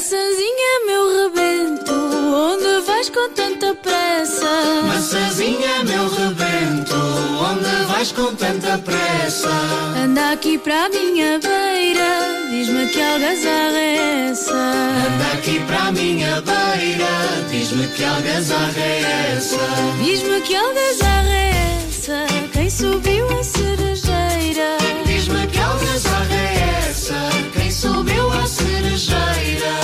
Maçãzinha, meu rebento, onde vais com tanta pressa? Maçãzinha, meu rebento, onde vais com tanta pressa? Anda aqui para a minha beira, diz-me que algazarra é essa? Anda aqui para a minha beira, diz-me que algazarra é essa? Diz-me que algazarra é essa? Quem subiu a cerejeira? Diz-me que algazarra é essa? Quem subiu a cerejeira?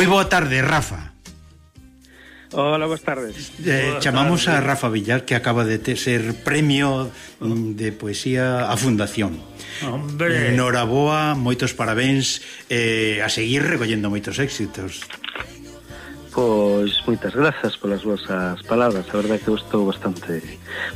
Moi boa tarde, Rafa. Hola, boas tardes. Eh, boas chamamos tardes. a Rafa Villar que acaba de ter, ser premio mm, de poesía a Fundación. Hombre. Noraboa, moitos parabéns eh, a seguir recollendo moitos éxitos. Pois moitas grazas polas vosas palabras, a verdade é que eu estou bastante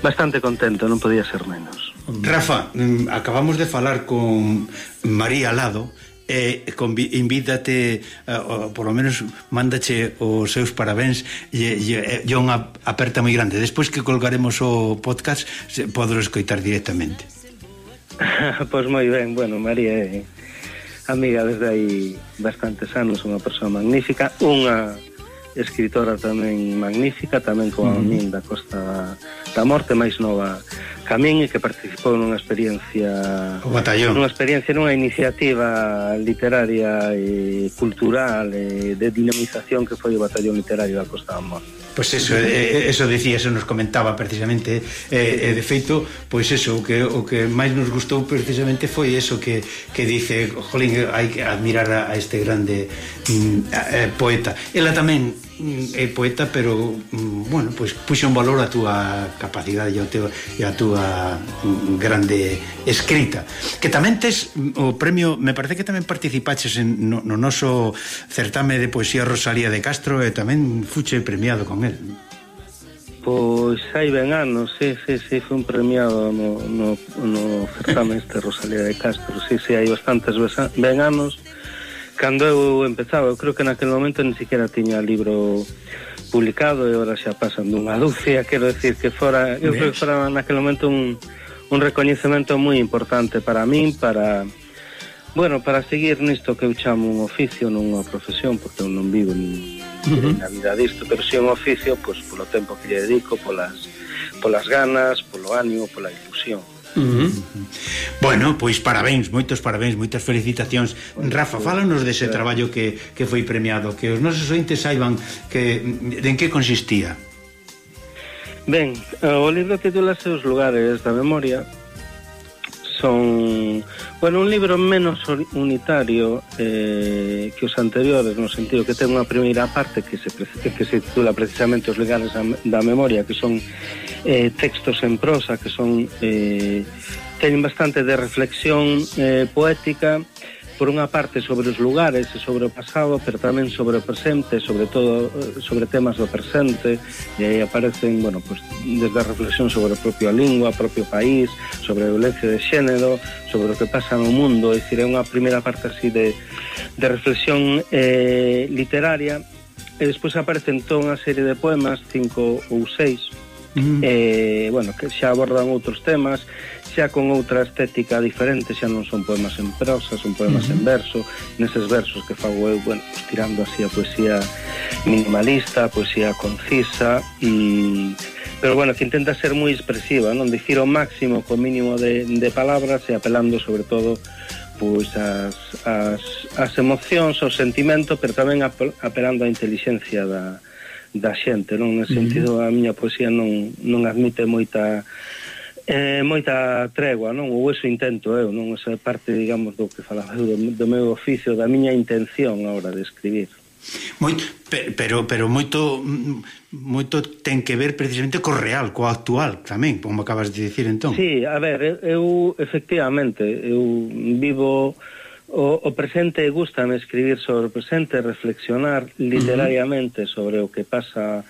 bastante contento, non podía ser menos. Rafa, mm, acabamos de falar con María Lado, e eh, invítate uh, por lo menos mándache os seus parabéns e, e, e unha aperta moi grande despois que colgaremos o podcast se, podro escoitar directamente Pois moi ben, bueno, María é amiga desde aí bastantes anos, unha persoa magnífica unha escritora tamén magnífica, tamén coa mm. min da Costa da Morte, máis nova Camín e que participou nunha experiencia o batallón. nunha experiencia, nunha iniciativa literaria e cultural e de dinamización que foi o batallón literario da Costa da Morte. Pois pues eso, eh, eh eso dicía, eso nos comentaba precisamente eh, eh, de feito, pois pues eso o que, o que máis nos gustou precisamente foi eso que, que dice jolín, hai que admirar a, a este grande mm, a, eh, poeta. Ela tamén é poeta, pero mm, bueno, pois pues, puxo en valor a túa capacidade e a túa, e a túa grande escrita. Que tamén tes mm, o premio, me parece que tamén participaches en, no, no noso certame de poesía Rosalía de Castro e tamén fuche premiado con el. Pois hai ben anos, sí, sí, sí, foi un premiado no, no, no certame este Rosalía de Castro, sí, sí, hai bastantes ben anos, cando eu empezaba, eu creo que naquel momento ni siquiera tiña libro publicado e ora xa pasan dunha dúcia, quero decir que fora, eu creo que fora naquel momento un, un recoñecemento moi importante para min, para bueno, para seguir nisto que eu chamo un oficio, non unha profesión, porque eu non vivo ni, uh -huh. na vida disto, pero si un oficio, pois polo tempo que lle dedico, polas polas ganas, polo ánimo, pola ilusión. Uh -huh. Bueno, pois parabéns, moitos parabéns, moitas felicitacións. Rafa, fálanos dese traballo que, que foi premiado Que os nosos ointes saiban que, en que consistía. Ben, o libro titula Seus lugares da memoria son bueno, un libro menos unitario eh, que os anteriores no sentido que ten unha primeira parte que se, que se titula precisamente Os legales da memoria que son eh, textos en prosa que son eh, teñen bastante de reflexión eh, poética e por unha parte sobre os lugares e sobre o pasado, pero tamén sobre o presente, sobre todo eh, sobre temas do presente, e aí aparecen, bueno, pues, desde a reflexión sobre a propia lingua, o propio país, sobre a violencia de xénero, sobre o que pasa no mundo, é dicir, é unha primeira parte así de, de reflexión eh, literaria, e despois aparecen toda unha serie de poemas, cinco ou seis, -huh. eh, bueno, que xa abordan outros temas xa con outra estética diferente, xa non son poemas en prosa, son poemas uh -huh. en verso, neses versos que fago eu, bueno, pues, tirando así a poesía minimalista, a poesía concisa, e... pero bueno, que intenta ser moi expresiva, non dicir o máximo co mínimo de, de palabras e apelando sobre todo pois as, as, as emocións, o sentimento, pero tamén apelando á inteligencia da, da xente, non? No sentido, a miña poesía non, non admite moita eh, moita tregua, non? Ou eso intento eu, non? Esa é parte, digamos, do que falaba do, do meu oficio, da miña intención a hora de escribir. Moito, pero, pero moito moito ten que ver precisamente co real, co actual tamén, como acabas de dicir entón. Sí, a ver, eu efectivamente, eu vivo O, o presente gustame escribir sobre o presente, reflexionar literariamente uh -huh. sobre o que pasa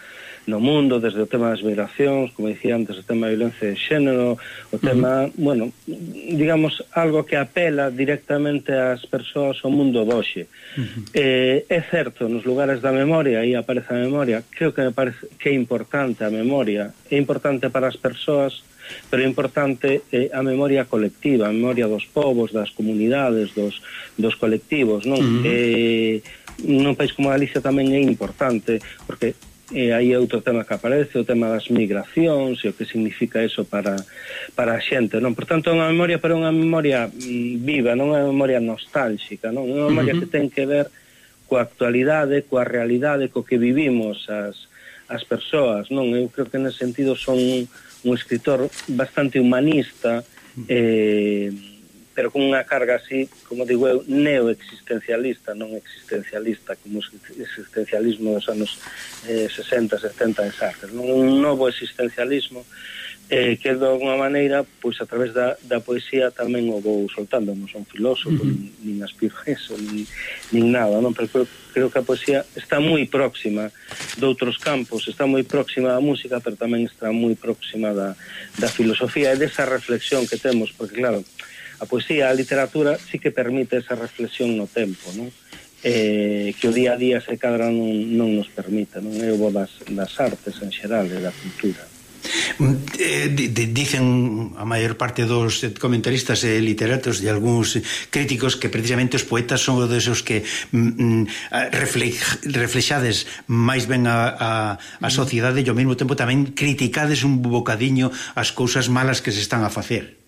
no mundo, desde o tema das migracións, como dicía antes, o tema da violencia de xénero, o tema, uh -huh. bueno, digamos, algo que apela directamente ás persoas ao mundo doxe. Uh -huh. eh, é certo, nos lugares da memoria, aí aparece a memoria, creo que me parece que é importante a memoria, é importante para as persoas pero é importante eh, a memoria colectiva, a memoria dos povos, das comunidades, dos, dos colectivos, non? Uh -huh. eh, nun país como Galicia tamén é importante, porque e aí é outro tema que aparece, o tema das migracións e o que significa eso para, para a xente, non? Por tanto, é unha memoria, pero unha memoria mm, viva, non é unha memoria nostálxica, non? É unha memoria uh -huh. que ten que ver coa actualidade, coa realidade, co que vivimos as, as persoas, non? Eu creo que nesse sentido son un escritor bastante humanista, eh, pero con unha carga así, como digo eu, neoexistencialista, non existencialista, como o existencialismo dos anos eh, 60, 70 en Sartre. Un novo existencialismo eh, que de alguna maneira, pois a través da, da poesía tamén o vou soltando, non son filósofo, uh -huh. nin, nin aspiro a eso, nin, nin nada, non? pero creo, creo que a poesía está moi próxima de outros campos, está moi próxima da música, pero tamén está moi próxima da, da filosofía e desa reflexión que temos, porque claro, a poesía, a literatura, sí que permite esa reflexión no tempo, non? eh, que o día a día se cadra non, non nos permite, non é o das, das artes en xeral e da cultura. Eh, dicen a maior parte dos comentaristas e literatos e algúns críticos que precisamente os poetas son dos os que mm, mm, reflexades máis ben a, a, a sociedade e ao mesmo tempo tamén criticades un bocadiño as cousas malas que se están a facer.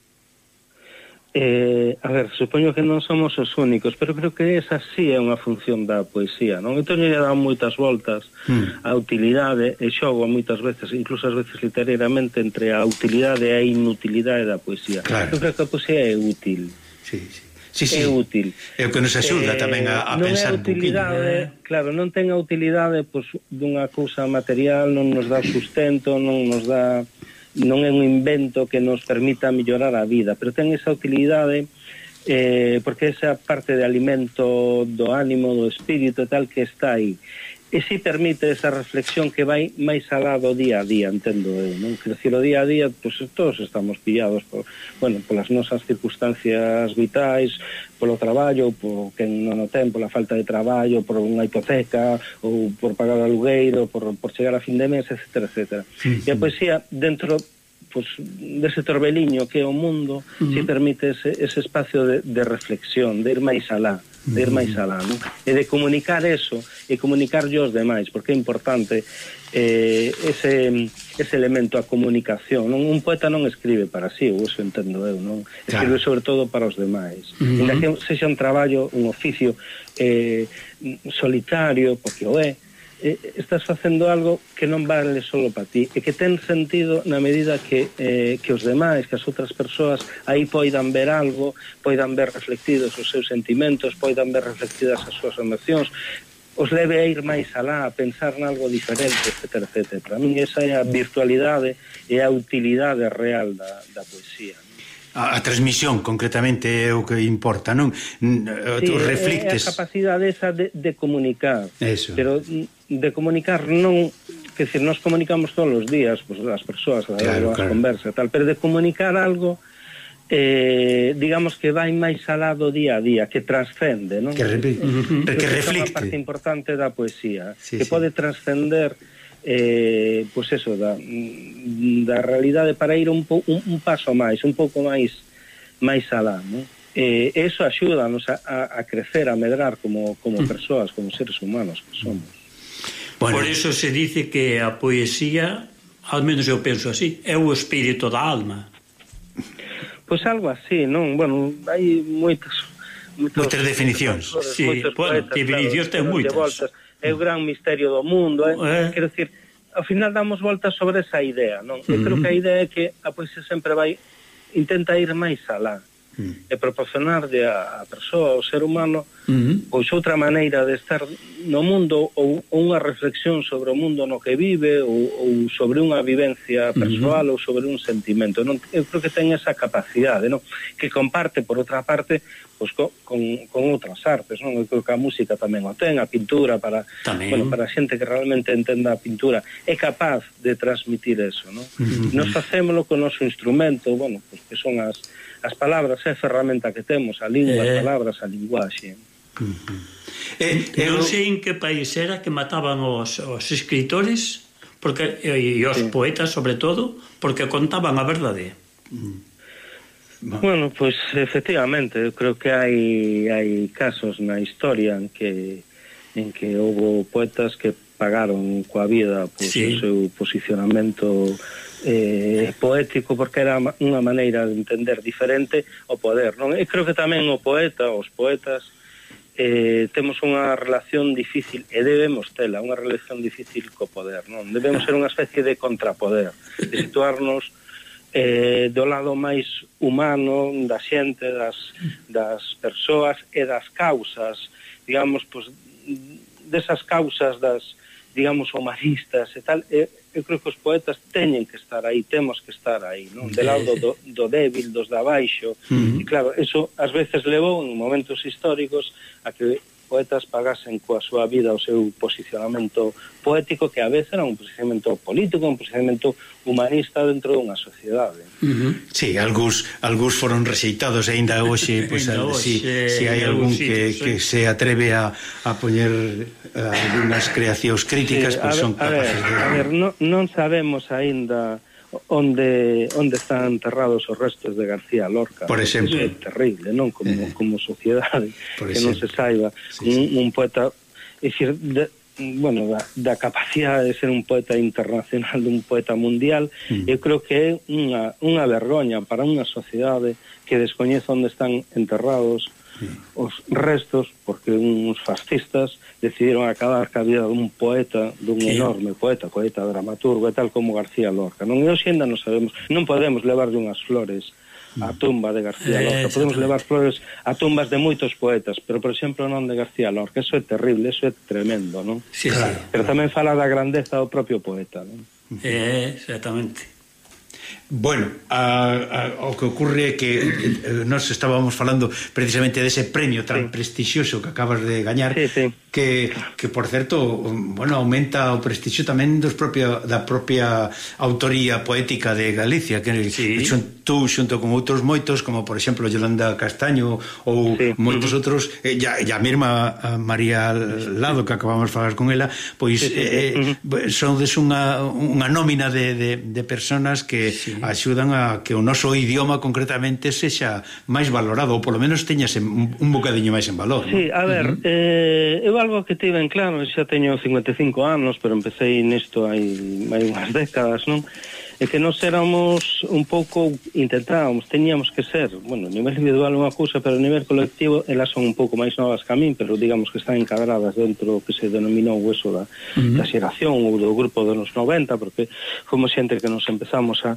Eh, a ver, supoño que non somos os únicos, pero creo que esa sí é unha función da poesía, non? Entón lle dá moitas voltas mm. a utilidade e xogo moitas veces, incluso as veces literariamente entre a utilidade e a inutilidade da poesía. Claro. Eu creo que a poesía é útil. Sí, sí. Sí, sí. É útil. É o que nos axuda eh, tamén a, a non pensar un poquinho. Eh? Claro, non ten a utilidade pois, dunha cousa material, non nos dá sustento, non nos dá non é un invento que nos permita mellorar a vida, pero ten esa utilidade eh, porque esa parte de alimento do ánimo, do espírito tal que está aí e si permite esa reflexión que vai máis alá do día a día, entendo eu, non? Que decir, o día a día, pois pues, todos estamos pillados por, bueno, polas nosas circunstancias vitais, polo traballo, por quen non o ten, pola falta de traballo, por unha hipoteca, ou por pagar o alugueiro, por, por chegar a fin de mes, etc. etc. Sí, sí. E a poesía, dentro pues, dese torbeliño que é o mundo, uh -huh. si permite ese, ese espacio de, de reflexión, de ir máis alá. Uh de ir máis alá, non? E de comunicar eso e comunicarlle aos demais, porque é importante eh, ese, ese elemento, a comunicación. Non? Un poeta non escribe para si, sí, ou eso entendo eu, non? Escribe claro. sobre todo para os demais. Uh -huh. Inda que sexa un traballo, un oficio eh, solitario, porque o é, eh, estás facendo algo que non vale solo para ti e que ten sentido na medida que, eh, que os demais, que as outras persoas aí poidan ver algo, poidan ver reflectidos os seus sentimentos, poidan ver reflectidas as súas emocións, os leve a ir máis alá, a pensar nalgo diferente, etc. etc. Para min esa é a virtualidade e a utilidade real da, da poesía. A, a transmisión, concretamente, é o que importa, non? Eh, sí, Os reflectes... É a capacidade esa de, de comunicar. Eso. Pero de comunicar non que se nós comunicamos todos os días pues, as persoas, claro, as claro. conversas tal, pero de comunicar algo eh, digamos que vai máis alá do día a día, que transcende non? que, re uh -huh. que, reflicte é parte importante da poesía sí, que sí. pode transcender eh, pois pues eso, da, da realidade para ir un, po, un, un paso máis, un pouco máis máis alá, non? Eh, eso axúdanos a, a, a crecer, a medrar como, como mm. persoas, como seres humanos que somos. Bueno. Por eso se dice que a poesía, al menos eu penso así, é o espírito da alma. Pois pues algo así, non? Bueno, hai moitas... Moitas definicións. Sí, bueno, definicións claro, ten moitas. É o gran misterio do mundo, eh? eh? Quero dicir, ao final damos voltas sobre esa idea, non? Eu uh -huh. creo que a idea é que a poesía sempre vai intenta ir máis alá mm. e proporcionarlle a, a persoa, ao ser humano, mm. pois outra maneira de estar no mundo ou, ou unha reflexión sobre o mundo no que vive ou, ou sobre unha vivencia mm-hmm. persoal mm. ou sobre un sentimento. Non? Eu creo que ten esa capacidade, non? que comparte, por outra parte, pois, co, con, con outras artes. Non? Eu creo que a música tamén o ten, a pintura, para, tamén. Bueno, para a xente que realmente entenda a pintura, é capaz de transmitir eso. Non? Mm-hmm. Mm. Nos facémolo con o noso instrumento, bueno, pois, que son as as palabras é a ferramenta que temos, a lingua, eh... as palabras, a linguaxe. Uh -huh. eh, eu... Non sei en que país era que mataban os, os escritores porque e, e os sí. poetas, sobre todo, porque contaban a verdade. Mm. Bueno, pois pues, efectivamente, eu creo que hai hai casos na historia en que en que houve poetas que pagaron coa vida pois, pues, sí. o seu posicionamento eh, poético porque era unha maneira de entender diferente o poder. Non? E creo que tamén o poeta, os poetas, eh, temos unha relación difícil e debemos tela, unha relación difícil co poder, non? Debemos ser unha especie de contrapoder, de situarnos eh, do lado máis humano da xente, das, das persoas e das causas, digamos, pois, desas causas das, digamos, humanistas e tal, e, eu creo que os poetas teñen que estar aí, temos que estar aí, non? De lado do, do débil, dos de abaixo, mm-hmm. e claro, eso ás veces levou en momentos históricos a que poetas pagasen coa súa vida o seu posicionamento poético que a veces era un posicionamento político, un posicionamento humanista dentro dunha sociedade. Uh -huh. Sí, algúns algúns foron rexeitados aínda hoxe, pois pues, si, si hai algún que, sitio, que sí. se atreve a, a poñer eh, algunhas creacións críticas, sí, pois pues, son a ver, capaces ver, de... A ver, non, non sabemos aínda onde onde están enterrados os restos de García Lorca. Por exemplo, é terrible, non como eh, como sociedade que non se saiba sí, sí. un, un poeta, é dicir, de, bueno, da, da capacidade de ser un poeta internacional, un poeta mundial, mm. eu creo que é unha unha vergoña para unha sociedade que descoñece onde están enterrados Os restos, porque uns fascistas decidiron acabar ca vida dun poeta, dun sí. enorme poeta, poeta, dramaturgo e tal como García Lorca. Non e hoxenda non sabemos, non podemos levar unhas flores a mm. tumba de García Lorca. Eh, podemos levar flores a tumbas de moitos poetas, pero, por exemplo, non de García Lorca. Eso é terrible, eso é tremendo, non? Sí, claro, pero claro. tamén fala da grandeza do propio poeta, non? Eh, exactamente. Bueno, a, a, o que ocorre é que eh, eh, nós estábamos falando precisamente dese premio tan sí. prestixioso que acabas de gañar sí, sí. Que, que por certo bueno, aumenta o prestixio tamén dos propia, da propia autoría poética de Galicia que sí. xun, tú xunto con outros moitos como por exemplo Yolanda Castaño ou sí. moitos outros eh, e, a mesma María Lado que acabamos de falar con ela pois sí, sí. Eh, son des unha, unha nómina de, de, de personas que sí axudan a que o noso idioma concretamente sexa máis valorado ou polo menos teñase un, un bocadiño máis en valor. Sí, ¿no? a ver, uh -huh. eh, eu algo que tive en claro, xa teño 55 anos, pero empecé nisto hai, hai unhas décadas, non? é que nos éramos un pouco, intentábamos, teníamos que ser, bueno, a nivel individual unha cousa, pero a nivel colectivo elas son un pouco máis novas que a min, pero digamos que están encadradas dentro que se denominou eso da, uh -huh. da xeración ou do grupo dos 90, porque fomos xente que nos empezamos a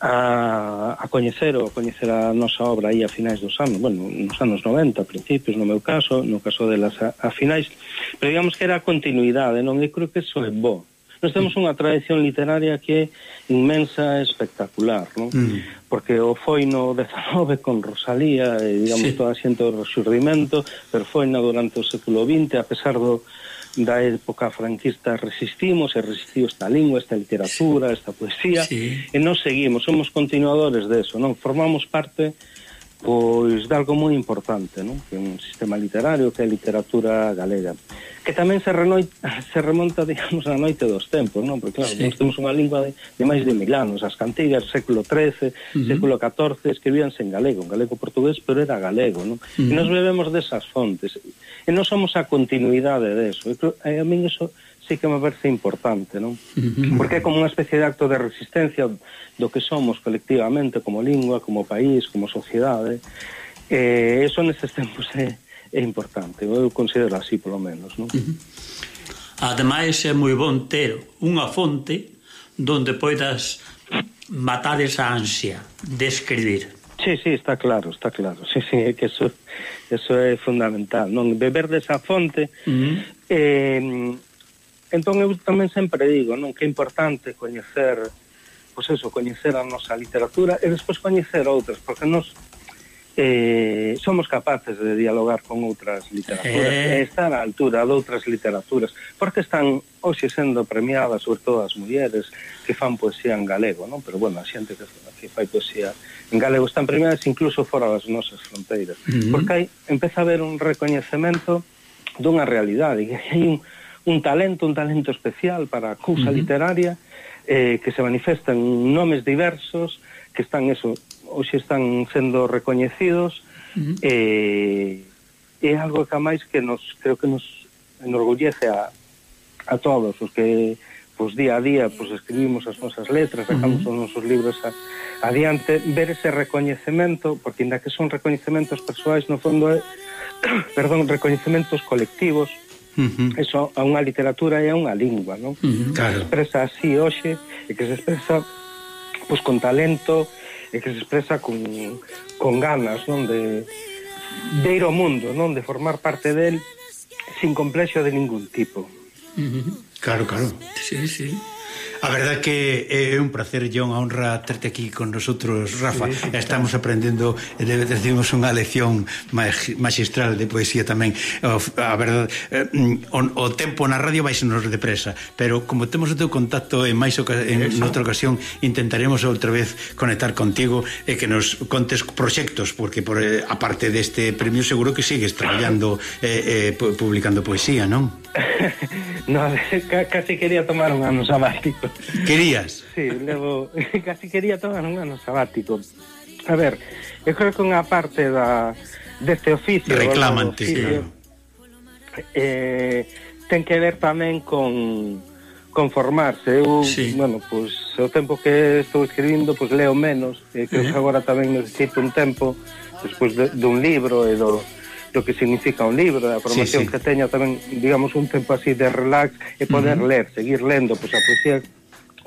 a, a coñecer ou a coñecer a nosa obra aí a finais dos anos, bueno, nos anos 90, principios no meu caso, no caso delas a, a finais, pero digamos que era a continuidade, non? E creo que eso é bo, Nós temos unha tradición literaria que é inmensa e espectacular, non? Mm. Porque o foi no 19 con Rosalía, e, digamos, sí. toda a xente do resurdimento, pero foi na durante o século XX, a pesar do da época franquista resistimos e resistiu esta lingua, esta literatura, esta poesía sí. e non seguimos, somos continuadores de eso, non? Formamos parte pois de algo moi importante, non? Que é un sistema literario, que é a literatura galega, que tamén se renoi, se remonta, digamos, á noite dos tempos, non? Porque claro, sí. nós temos unha lingua de, de máis de mil anos, as cantigas século XIII, uh -huh. século XIV escribíanse en galego, en galego portugués, pero era galego, non? Uh -huh. E nós bebemos desas fontes. E non somos a continuidade deso. E a min eso sí que me parece importante, non? Porque é como unha especie de acto de resistencia do que somos colectivamente como lingua, como país, como sociedade. E eh, eso nestes tempos é, é importante, eu considero así polo menos, non? Ademais é moi bon ter unha fonte donde poidas matar esa ansia de escribir. Sí, sí, está claro, está claro. Sí, sí, é que eso, eso é fundamental. Non beber desa fonte uh -huh. eh, Entón eu tamén sempre digo, non, que é importante coñecer, pois eso, coñecer a nosa literatura e despois coñecer outras, porque nos eh, somos capaces de dialogar con outras literaturas eh... e estar á altura de outras literaturas porque están hoxe sendo premiadas sobre todo as mulleres que fan poesía en galego non? pero bueno, a xente que, que fai poesía en galego están premiadas incluso fora das nosas fronteiras uh -huh. porque hai, empeza a haber un recoñecemento dunha realidade que hai un, un talento, un talento especial para a cousa uh -huh. literaria, eh, que se manifestan nomes diversos, que están eso, hoxe están sendo recoñecidos, uh -huh. eh, é algo que máis que nos, creo que nos enorgullece a, a todos os que pois día a día pois escribimos as nosas letras, sacamos uh -huh. os nosos libros a, adiante, ver ese recoñecemento, porque inda que son recoñecementos persoais, no fondo é, perdón, recoñecementos colectivos, Uh -huh. Eso a unha literatura e a unha lingua, non? Uh -huh. Claro. Que se expresa así hoxe e que se expresa pois con talento e que se expresa con, con ganas, non? De, de ir ao mundo, non? De formar parte del sin complexo de ningún tipo. Uh -huh. Claro, claro. Sí, sí. A verdade que é un placer e unha honra terte aquí con nosotros, Rafa. Sí, Estamos claro. aprendendo, eh, decimos unha lección magistral de poesía tamén. A verdade, eh, mm, o tempo na radio vai nos depresa, pero como temos o teu contacto en máis en Eso. noutra ocasión intentaremos outra vez conectar contigo e que nos contes proxectos, porque por eh, aparte deste premio seguro que sigues traballando claro. eh, eh, publicando poesía, non? no, casi quería tomar un ano sabático. Querías? Sí, levo, casi quería tomar un ano sabático. A ver, eu creo que unha parte da deste oficio, reclamante, oficio, claro. eh, ten que ver tamén con conformarse. Eu, sí. bueno, pues, o tempo que estou escribindo, pues, leo menos, e eh, creo uh -huh. que agora tamén necesito un tempo despois de, dun libro e do do que significa un libro, da formación sí, sí. que teña tamén, digamos, un tempo así de relax e poder uh -huh. ler, seguir lendo, pois pues, a poesía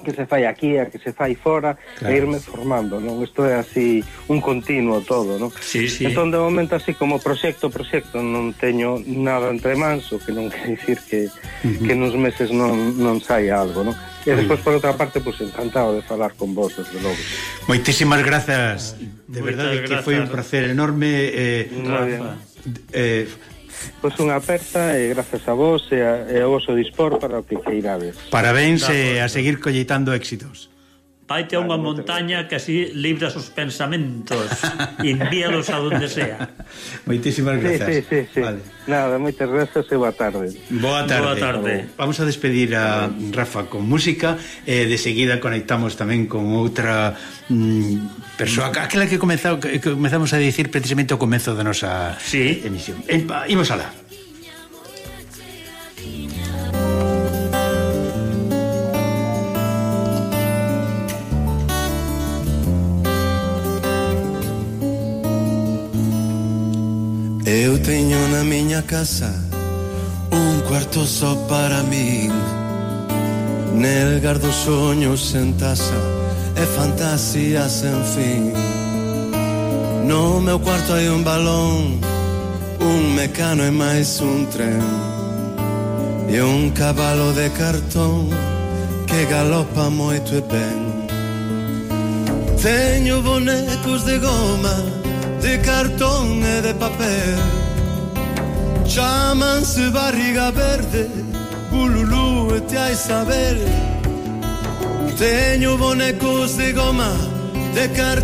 que se fai aquí, a que se fai fora, claro. e irme formando, non? Isto é así un continuo todo, non? Sí, sí. Entón, de momento, así como proxecto, proxecto, non teño nada entre mans, o que non quer dicir que, uh -huh. que nos meses non, non saia algo, non? E despois, por outra parte, pues, encantado de falar con vos, desde logo. Moitísimas grazas, de Moitas verdade gracias. que foi un placer enorme. Eh, Rafa. Eh, Pois pues unha aperta e grazas a vos e, a, e ao vosso dispor para o que queirades. Parabéns e a seguir colleitando éxitos. Vaite a unha montaña que así libras os pensamentos e envíalos a donde sea. Moitísimas grazas. Sí, sí, sí, sí. Vale. Nada, moitas grazas e boa tarde. Boa tarde. Boa tarde. Vamos a despedir a Rafa con música e eh, de seguida conectamos tamén con outra mm, persoa, aquela que, comezamos, que comenzamos a dicir precisamente ao comezo da nosa sí. emisión. Imos alá. Eu teño na miña casa um un cuarto só para min. Nel gardo soños sen taza e fantasías sen fin. No meu cuarto hai un balón, un mecano e máis un tren. E un cabalo de cartón que galopa moito e ben. Teño bonecos de goma de cartón e de papel. Chamanse barriga verde, bululú e te hai saber. Teño bonecos de goma, de cartón.